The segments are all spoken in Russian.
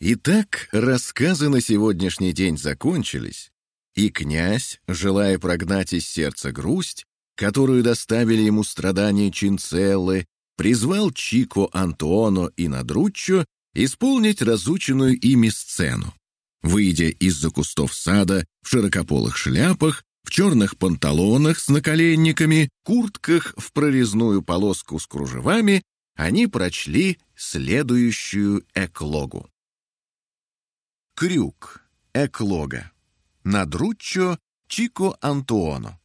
Итак, рассказы на сегодняшний день закончились, и князь, желая прогнать из сердца грусть, которую доставили ему страдания Чинцеллы, призвал Чико Антуоно и Надруччо исполнить разученную ими сцену. Выйдя из-за кустов сада в широкополых шляпах, в черных панталонах с наколенниками, куртках в прорезную полоску с кружевами, они прочли следующую эклогу. Крюк. Эклога. Надруччо Чико Антуоно.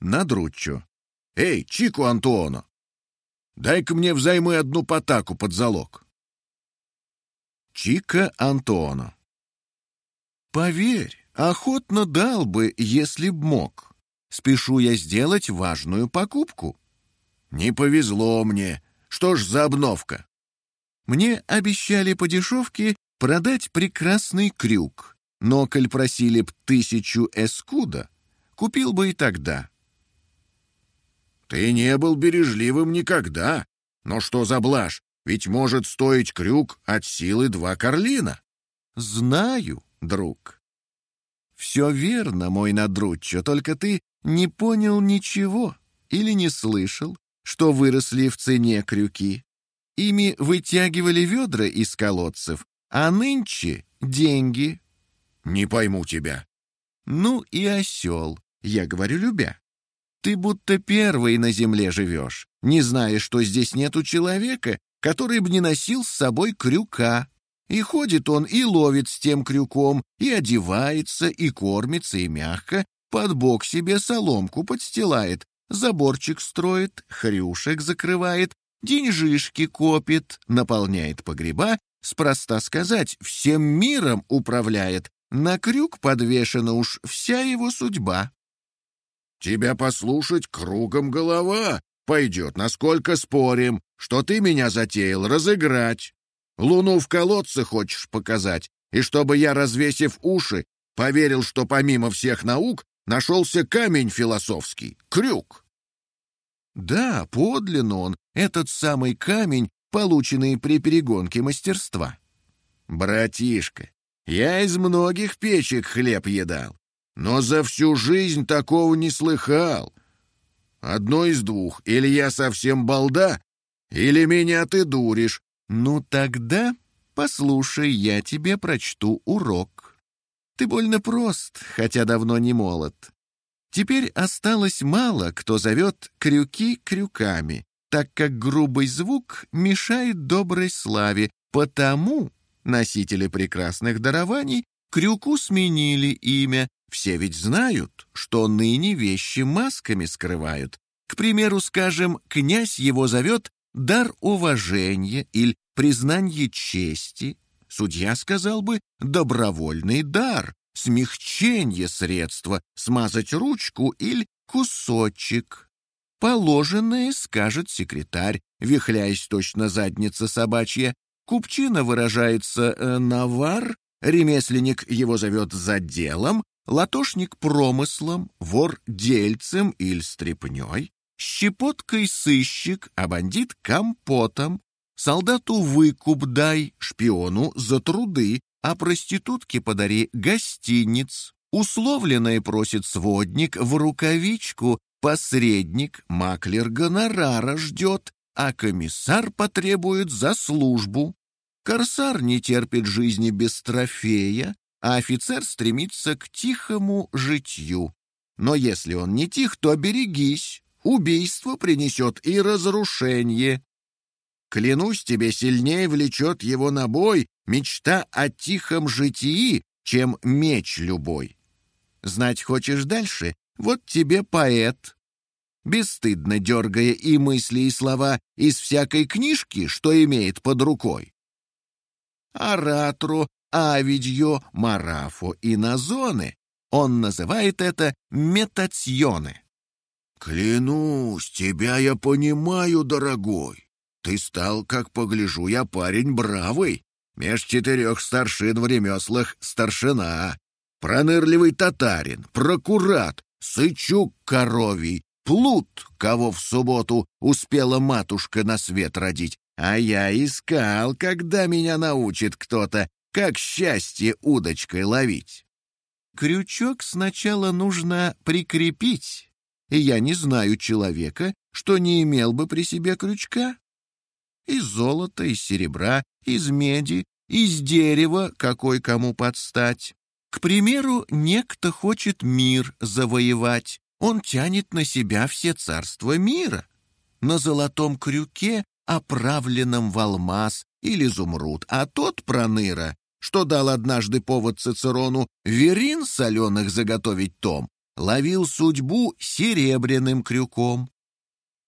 Надруччо. «Эй, Чико Антуоно! Дай-ка мне взаймы одну потаку под залог». Чика Антуоно. «Поверь, охотно дал бы, если б мог. Спешу я сделать важную покупку». «Не повезло мне. Что ж за обновка?» Мне обещали по дешевке продать прекрасный крюк, но, коль просили б тысячу эскуда, купил бы и тогда. Ты не был бережливым никогда. Но что за блажь? Ведь может стоить крюк от силы два карлина. Знаю, друг. Все верно, мой надруччо, только ты не понял ничего или не слышал, что выросли в цене крюки. Ими вытягивали ведра из колодцев, а нынче деньги. Не пойму тебя. Ну и осел, я говорю любя. Ты будто первый на земле живешь, не зная, что здесь нету человека, который бы не носил с собой крюка. И ходит он и ловит с тем крюком, и одевается, и кормится, и мягко, под бок себе соломку подстилает, заборчик строит, хрюшек закрывает, деньжишки копит, наполняет погреба. Спроста сказать, всем миром управляет, на крюк подвешена уж вся его судьба. Тебя послушать кругом голова. Пойдет, насколько спорим, что ты меня затеял разыграть. Луну в колодце хочешь показать, и чтобы я, развесив уши, поверил, что помимо всех наук нашелся камень философский — крюк. Да, подлинно он, этот самый камень, полученные при перегонке мастерства. «Братишка, я из многих печек хлеб едал, но за всю жизнь такого не слыхал. Одно из двух, или я совсем балда, или меня ты дуришь. Ну тогда, послушай, я тебе прочту урок. Ты больно прост, хотя давно не молод. Теперь осталось мало, кто зовет крюки крюками, так как грубый звук мешает доброй славе, потому носители прекрасных дарований крюку сменили имя. Все ведь знают, что ныне вещи масками скрывают. К примеру, скажем, князь его зовет дар уважения или признание чести. Судья сказал бы добровольный дар, смягчение средства, смазать ручку или кусочек. Положенное, скажет секретарь, вихляясь точно задница собачья. Купчина выражается э, «навар», ремесленник его зовет «за делом», латошник промыслом, вор дельцем или стрепней, щепоткой сыщик, а бандит компотом, солдату выкуп дай, шпиону за труды, а проститутке подари гостиниц. Условленное просит сводник в рукавичку, Посредник, маклер гонорара ждет, а комиссар потребует за службу. Корсар не терпит жизни без трофея, а офицер стремится к тихому житью. Но если он не тих, то берегись, убийство принесет и разрушение. Клянусь тебе, сильнее влечет его на бой мечта о тихом житии, чем меч любой. Знать хочешь дальше? Вот тебе поэт. Бесстыдно дергая и мысли, и слова из всякой книжки, что имеет под рукой. Оратору, авидьо, марафо и назоны. Он называет это метационы. «Клянусь, тебя я понимаю, дорогой. Ты стал, как погляжу я, парень бравый. Меж четырех старшин в ремеслах старшина, пронырливый татарин, прокурат, сычук коровий, плут, кого в субботу успела матушка на свет родить. А я искал, когда меня научит кто-то, как счастье удочкой ловить. Крючок сначала нужно прикрепить, и я не знаю человека, что не имел бы при себе крючка. Из золота, из серебра, из меди, из дерева, какой кому подстать. К примеру, некто хочет мир завоевать. Он тянет на себя все царства мира. На золотом крюке, оправленном в алмаз или изумруд, а тот проныра, что дал однажды повод Цицерону верин соленых заготовить том, ловил судьбу серебряным крюком.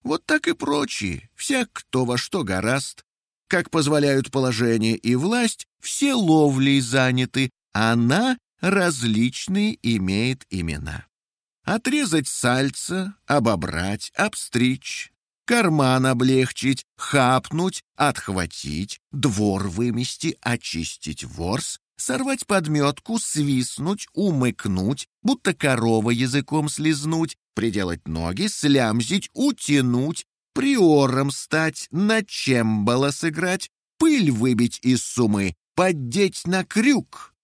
Вот так и прочие, всяк кто во что гораст. Как позволяют положение и власть, все ловлей заняты, она различные имеет имена. Отрезать сальца, обобрать, обстричь, карман облегчить, хапнуть, отхватить, двор вымести, очистить ворс, сорвать подметку, свистнуть, умыкнуть, будто корова языком слезнуть, приделать ноги, слямзить, утянуть, приором стать, на чембала сыграть, пыль выбить из сумы, поддеть на крюк.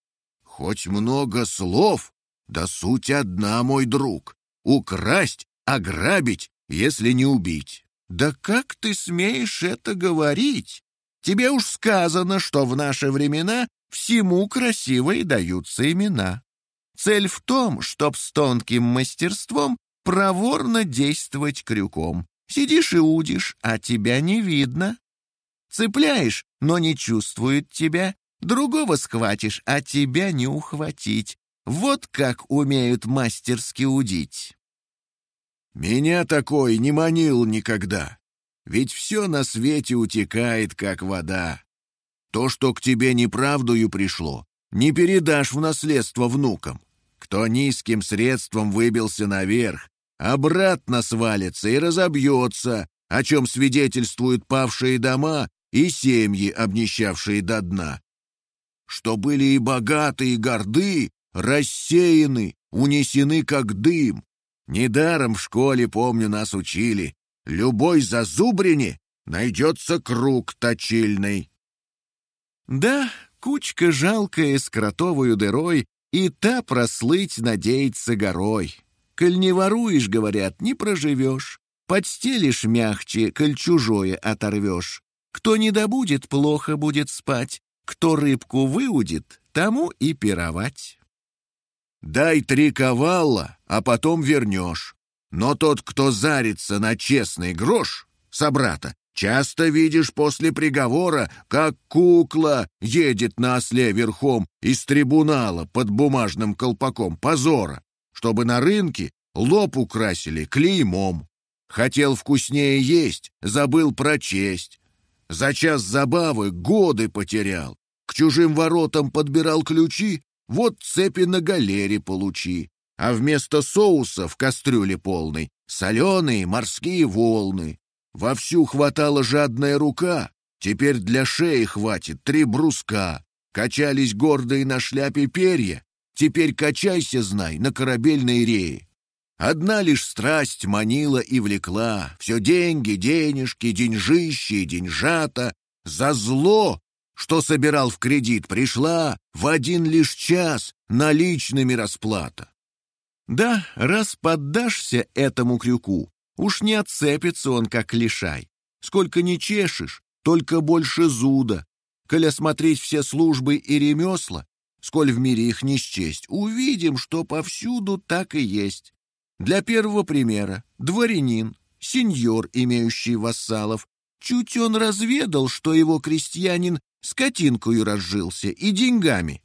Хоть много слов, да суть одна, мой друг. Украсть, ограбить, если не убить. Да как ты смеешь это говорить? Тебе уж сказано, что в наши времена всему красивые даются имена. Цель в том, чтоб с тонким мастерством проворно действовать крюком. Сидишь и удишь, а тебя не видно. Цепляешь, но не чувствует тебя. Другого схватишь, а тебя не ухватить. Вот как умеют мастерски удить. Меня такой не манил никогда. Ведь все на свете утекает, как вода. То, что к тебе неправдою пришло, не передашь в наследство внукам. Кто низким средством выбился наверх, обратно свалится и разобьется, о чем свидетельствуют павшие дома и семьи, обнищавшие до дна. Что были и богаты, и горды, рассеяны, унесены как дым. Недаром в школе, помню, нас учили. Любой зазубрине найдется круг точильный. Да, кучка жалкая с кротовую дырой, и та прослыть надеется горой. Коль не воруешь, говорят, не проживешь. Подстелишь мягче, коль чужое оторвешь. Кто не добудет, плохо будет спать. Кто рыбку выудит, тому и пировать. Дай три ковала, а потом вернешь. Но тот, кто зарится на честный грош, собрата, часто видишь после приговора, как кукла едет на осле верхом из трибунала под бумажным колпаком позора чтобы на рынке лоб украсили клеймом. Хотел вкуснее есть, забыл прочесть. За час забавы годы потерял. К чужим воротам подбирал ключи, вот цепи на галере получи. А вместо соуса в кастрюле полной соленые морские волны. Вовсю хватала жадная рука, теперь для шеи хватит три бруска. Качались гордые на шляпе перья, Теперь качайся, знай, на корабельной рее. Одна лишь страсть манила и влекла. Все деньги, денежки, деньжищи, деньжата. За зло, что собирал в кредит, пришла в один лишь час наличными расплата. Да, раз поддашься этому крюку, уж не отцепится он, как лишай. Сколько не чешешь, только больше зуда. Коль осмотреть все службы и ремесла, сколь в мире их не счесть, увидим, что повсюду так и есть. Для первого примера — дворянин, сеньор, имеющий вассалов. Чуть он разведал, что его крестьянин скотинкою разжился и деньгами.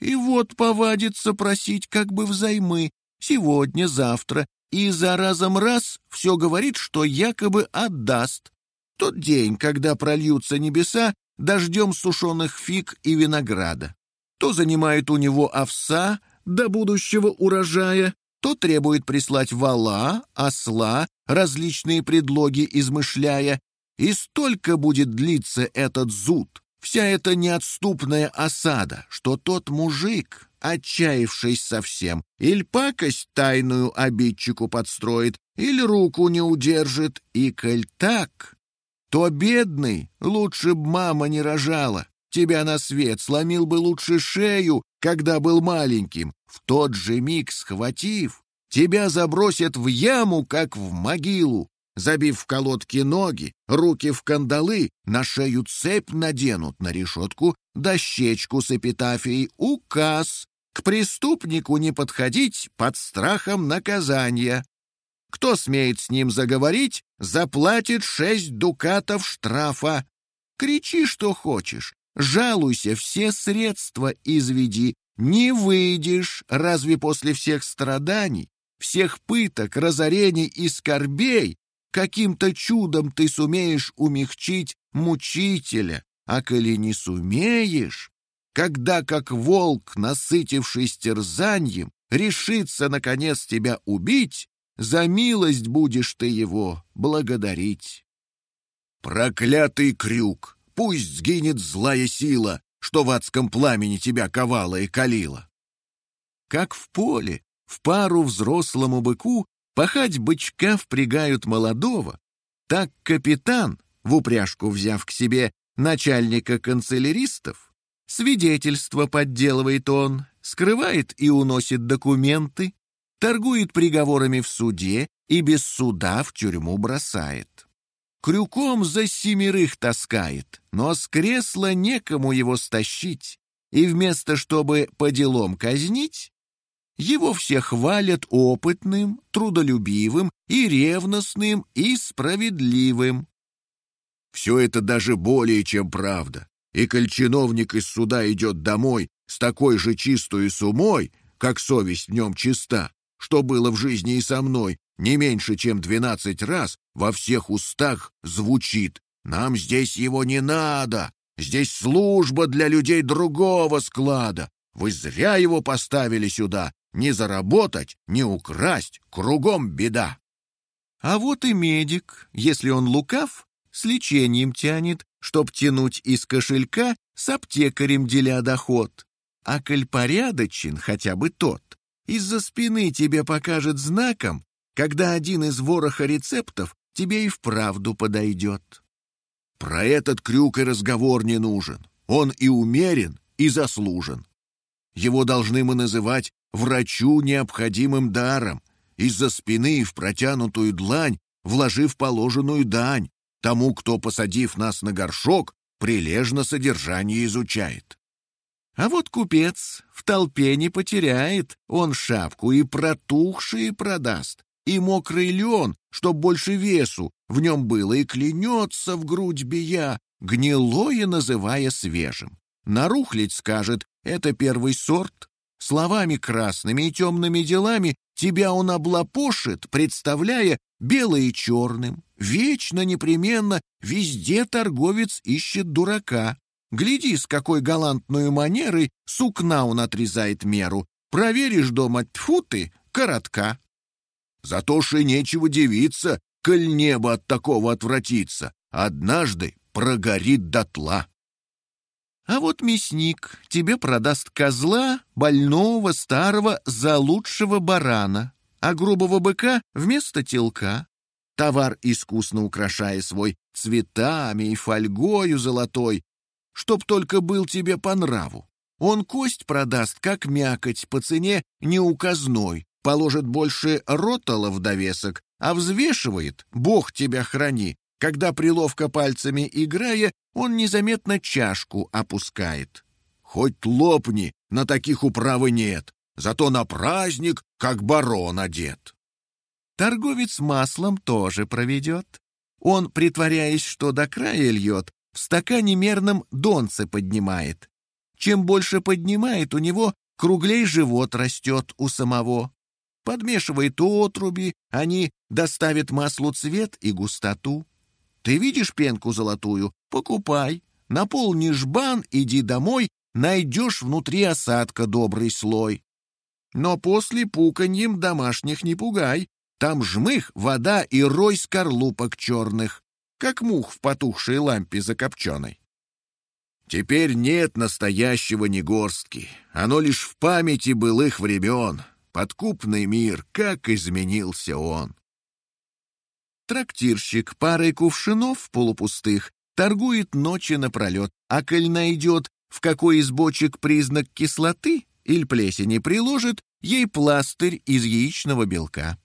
И вот повадится просить как бы взаймы сегодня, завтра, и за разом раз все говорит, что якобы отдаст. Тот день, когда прольются небеса дождем сушеных фиг и винограда то занимает у него овса до будущего урожая, то требует прислать вала, осла, различные предлоги измышляя, и столько будет длиться этот зуд, Вся эта неотступная осада, что тот мужик, отчаявшись совсем, или пакость тайную обидчику подстроит, или руку не удержит, и коль так, то бедный лучше б мама не рожала, тебя на свет сломил бы лучше шею, когда был маленьким, в тот же миг схватив, тебя забросят в яму, как в могилу, Забив в колодки ноги, руки в кандалы, на шею цепь наденут, на решетку дощечку с эпитафией «Указ» к преступнику не подходить под страхом наказания. Кто смеет с ним заговорить, заплатит шесть дукатов штрафа. Кричи, что хочешь, жалуйся, все средства изведи. Не выйдешь, разве после всех страданий, всех пыток, разорений и скорбей каким-то чудом ты сумеешь умягчить мучителя, а коли не сумеешь, когда, как волк, насытившись терзаньем, решится, наконец, тебя убить, за милость будешь ты его благодарить. Проклятый крюк! Пусть сгинет злая сила, что в адском пламени тебя ковала и калила. Как в поле, в пару взрослому быку Пахать бычка впрягают молодого, так капитан, в упряжку взяв к себе начальника канцеляристов, свидетельство подделывает он, скрывает и уносит документы, торгует приговорами в суде и без суда в тюрьму бросает. Крюком за семерых таскает, но с кресла некому его стащить, и вместо чтобы по делам казнить, его все хвалят опытным, трудолюбивым и ревностным и справедливым. Все это даже более чем правда. И коль чиновник из суда идет домой с такой же чистой сумой, как совесть в нем чиста, что было в жизни и со мной, не меньше, чем двенадцать раз во всех устах звучит. «Нам здесь его не надо, здесь служба для людей другого склада, вы зря его поставили сюда, не заработать, не украсть, кругом беда. А вот и медик, если он лукав, с лечением тянет, чтоб тянуть из кошелька с аптекарем деля доход. А коль порядочен хотя бы тот, из-за спины тебе покажет знаком, когда один из вороха рецептов тебе и вправду подойдет. Про этот крюк и разговор не нужен. Он и умерен, и заслужен. Его должны мы называть врачу необходимым даром, из-за спины в протянутую длань, вложив положенную дань, тому, кто, посадив нас на горшок, прилежно содержание изучает. А вот купец в толпе не потеряет, он шапку и протухшие продаст, и мокрый лен, чтоб больше весу в нем было, и клянется в грудь бия, гнилое называя свежим. Нарухлить скажет, это первый сорт, Словами красными и темными делами тебя он облапошит, представляя белое и черным. Вечно, непременно, везде торговец ищет дурака. Гляди, с какой галантной манерой сукна он отрезает меру. Проверишь дома, тьфу ты, коротка. Зато ж и нечего дивиться, коль небо от такого отвратится. Однажды прогорит дотла. А вот мясник тебе продаст козла, больного, старого, за лучшего барана, а грубого быка вместо телка. Товар искусно украшая свой цветами и фольгою золотой, чтоб только был тебе по нраву. Он кость продаст, как мякоть, по цене неуказной, положит больше ротала в довесок, а взвешивает, бог тебя храни, когда приловка пальцами играя, он незаметно чашку опускает. Хоть лопни, на таких управы нет, зато на праздник, как барон одет. Торговец маслом тоже проведет. Он, притворяясь, что до края льет, в стакане мерном донце поднимает. Чем больше поднимает, у него круглей живот растет у самого. Подмешивает отруби, они доставят маслу цвет и густоту. Ты видишь пенку золотую? Покупай. Наполни жбан, иди домой, найдешь внутри осадка добрый слой. Но после пуканьем домашних не пугай. Там жмых, вода и рой скорлупок черных, как мух в потухшей лампе закопченой. Теперь нет настоящего Негорстки. Оно лишь в памяти былых времен. Подкупный мир, как изменился он. Трактирщик парой кувшинов полупустых торгует ночи напролет, а коль найдет, в какой из бочек признак кислоты или плесени приложит, ей пластырь из яичного белка.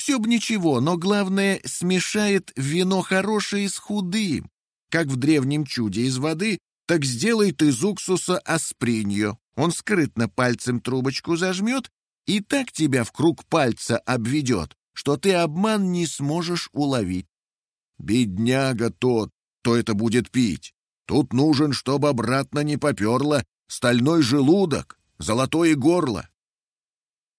Все б ничего, но главное, смешает вино хорошее с худым. Как в древнем чуде из воды, так сделает из уксуса аспринью. Он скрытно пальцем трубочку зажмет и так тебя в круг пальца обведет, что ты обман не сможешь уловить. Бедняга тот, кто это будет пить. Тут нужен, чтобы обратно не поперло стальной желудок, золотое горло.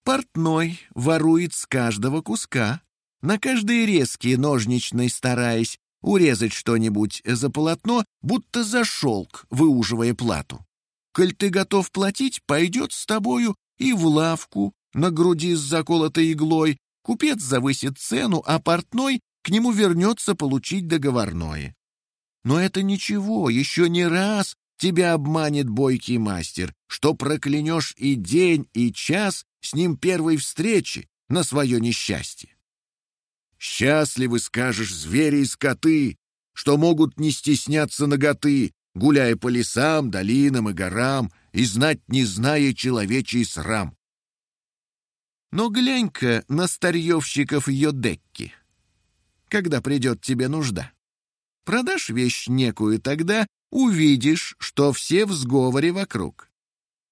Портной ворует с каждого куска, на каждые резкие ножничной стараясь урезать что-нибудь за полотно, будто за шелк, выуживая плату. Коль ты готов платить, пойдет с тобою и в лавку, на груди с заколотой иглой, купец завысит цену, а портной к нему вернется получить договорное. Но это ничего, еще не раз тебя обманет бойкий мастер, что проклянешь и день, и час с ним первой встречи на свое несчастье. Счастливы, скажешь, звери и скоты, что могут не стесняться наготы, гуляя по лесам, долинам и горам, и знать, не зная человечий срам. Но глянь-ка на старьевщиков Йодекки, когда придет тебе нужда. Продашь вещь некую тогда, увидишь, что все в сговоре вокруг.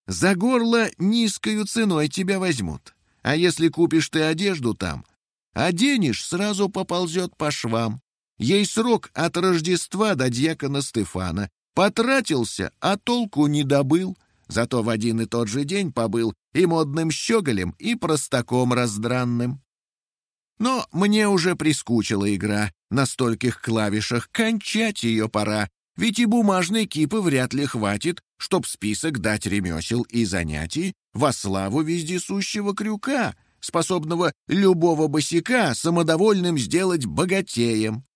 За горло низкою ценой тебя возьмут. А если купишь ты одежду там, оденешь, сразу поползет по швам. Ей срок от Рождества до дьякона Стефана. Потратился, а толку не добыл. Зато в один и тот же день побыл и модным щеголем, и простаком раздранным. Но мне уже прискучила игра на стольких клавишах, кончать ее пора, ведь и бумажной кипы вряд ли хватит, чтоб список дать ремесел и занятий во славу вездесущего крюка, способного любого босика самодовольным сделать богатеем.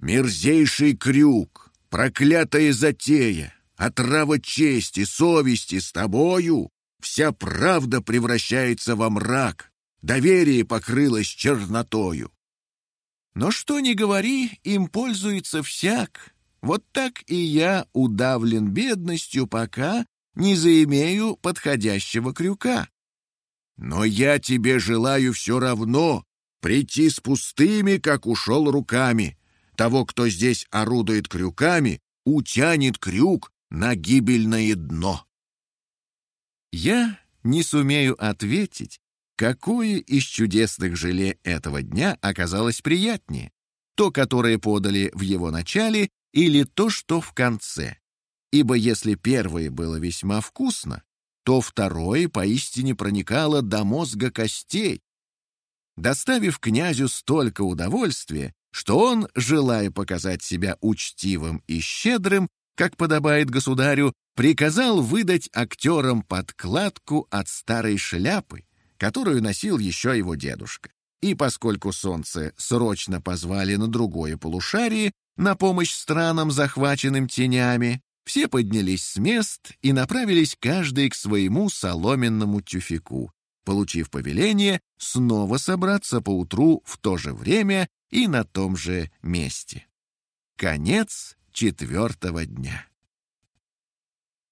Мерзейший крюк, проклятая затея, отрава чести, совести с тобою, вся правда превращается во мрак, доверие покрылось чернотою. Но что ни говори, им пользуется всяк, вот так и я удавлен бедностью, пока не заимею подходящего крюка. Но я тебе желаю все равно прийти с пустыми, как ушел руками. Того, кто здесь орудует крюками, утянет крюк на гибельное дно. Я не сумею ответить, какое из чудесных желе этого дня оказалось приятнее. То, которое подали в его начале, или то, что в конце. Ибо если первое было весьма вкусно, то второе поистине проникало до мозга костей, доставив князю столько удовольствия, что он, желая показать себя учтивым и щедрым, как подобает государю, приказал выдать актерам подкладку от старой шляпы, которую носил еще его дедушка. И поскольку солнце срочно позвали на другое полушарие, на помощь странам, захваченным тенями, все поднялись с мест и направились каждый к своему соломенному тюфику, получив повеление снова собраться поутру в то же время и на том же месте. Конец четвертого дня.